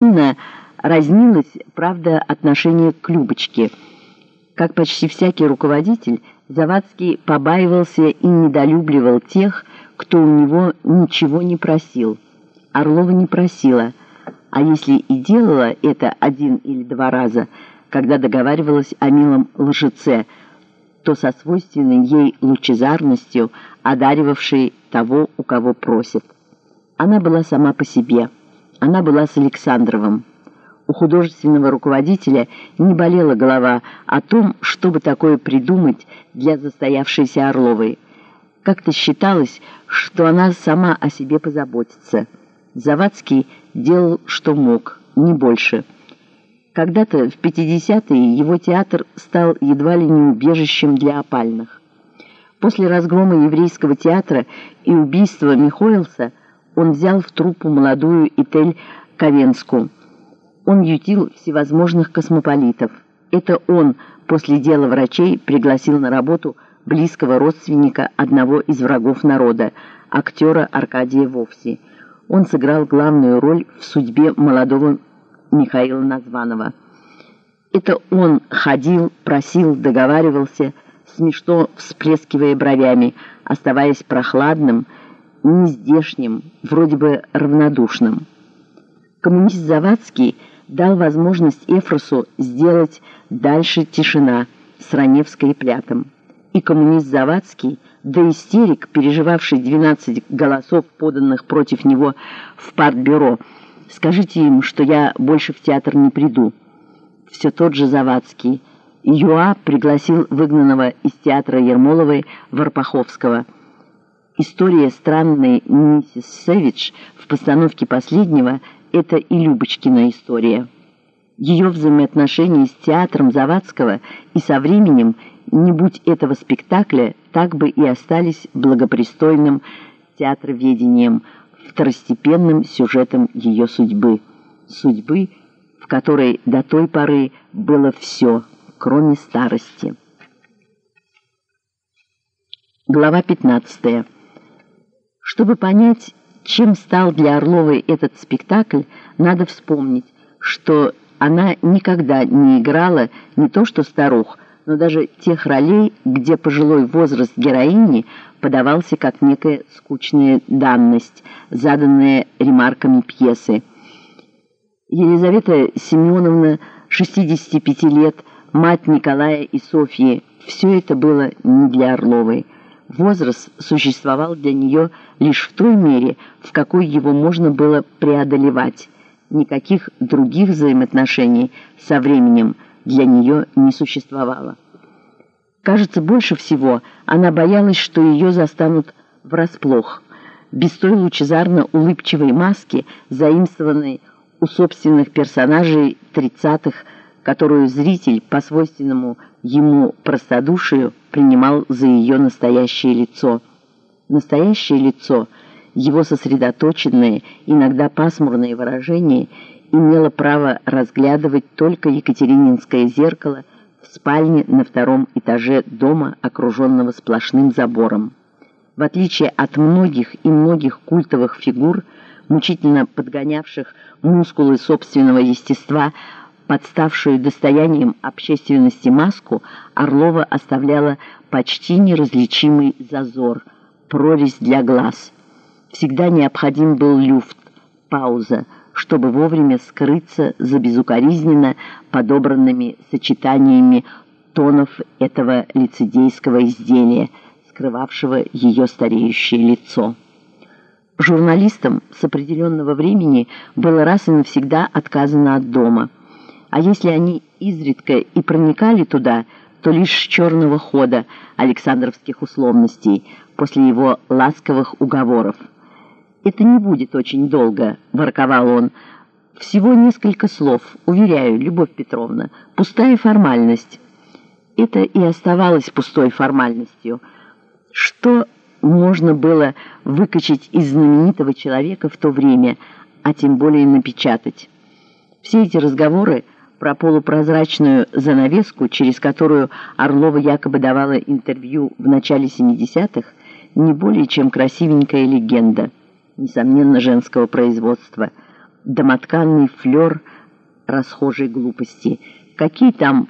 Инна разнилось, правда, отношение к Любочке. Как почти всякий руководитель, Завадский побаивался и недолюбливал тех, кто у него ничего не просил. Орлова не просила, а если и делала это один или два раза, когда договаривалась о милом лжеце, то со свойственной ей лучезарностью, одаривавшей того, у кого просит. Она была сама по себе. Она была с Александровым. У художественного руководителя не болела голова о том, чтобы такое придумать для застоявшейся Орловой. Как-то считалось, что она сама о себе позаботится. Завадский делал, что мог, не больше. Когда-то в 50-е его театр стал едва ли не убежищем для опальных. После разгрома еврейского театра и убийства Михоэлса он взял в труппу молодую Итель Ковенскую. Он ютил всевозможных космополитов. Это он после дела врачей пригласил на работу близкого родственника одного из врагов народа, актера Аркадия Вовси. Он сыграл главную роль в судьбе молодого Михаила Названова. Это он ходил, просил, договаривался, смешно всплескивая бровями, оставаясь прохладным, нездешним, вроде бы равнодушным. Коммунист Завадский дал возможность Эфросу сделать дальше тишина с Раневской и Плятом. И коммунист Завадский, да истерик, переживавший 12 голосов, поданных против него в партбюро, скажите им, что я больше в театр не приду. Все тот же Завадский. Юа пригласил выгнанного из театра Ермоловой Варпаховского – История странной миссис Сэвидж в постановке последнего – это и Любочкина история. Ее взаимоотношения с театром Завадского и со временем, не будь этого спектакля, так бы и остались благопристойным театроведением, второстепенным сюжетом ее судьбы. Судьбы, в которой до той поры было все, кроме старости. Глава 15. Чтобы понять, чем стал для Орловой этот спектакль, надо вспомнить, что она никогда не играла не то что старух, но даже тех ролей, где пожилой возраст героини подавался как некая скучная данность, заданная ремарками пьесы. Елизавета Семеновна, 65 лет, мать Николая и Софьи, все это было не для Орловой. Возраст существовал для нее лишь в той мере, в какой его можно было преодолевать. Никаких других взаимоотношений со временем для нее не существовало. Кажется, больше всего она боялась, что ее застанут врасплох, без той лучезарно-улыбчивой маски, заимствованной у собственных персонажей тридцатых, которую зритель по свойственному ему простодушию принимал за ее настоящее лицо. Настоящее лицо, его сосредоточенное, иногда пасмурное выражение, имело право разглядывать только Екатерининское зеркало в спальне на втором этаже дома, окруженного сплошным забором. В отличие от многих и многих культовых фигур, мучительно подгонявших мускулы собственного естества, подставшую достоянием общественности маску, Орлова оставляла почти неразличимый зазор, прорезь для глаз. Всегда необходим был люфт, пауза, чтобы вовремя скрыться за безукоризненно подобранными сочетаниями тонов этого лицедейского изделия, скрывавшего ее стареющее лицо. Журналистам с определенного времени было раз и навсегда отказано от дома – а если они изредка и проникали туда, то лишь с черного хода Александровских условностей, после его ласковых уговоров. «Это не будет очень долго», — ворковал он. «Всего несколько слов, уверяю, Любовь Петровна, пустая формальность». Это и оставалось пустой формальностью. Что можно было выкачать из знаменитого человека в то время, а тем более напечатать? Все эти разговоры про полупрозрачную занавеску, через которую Орлова якобы давала интервью в начале 70-х, не более чем красивенькая легенда, несомненно, женского производства. домотканный флер расхожей глупости. Какие там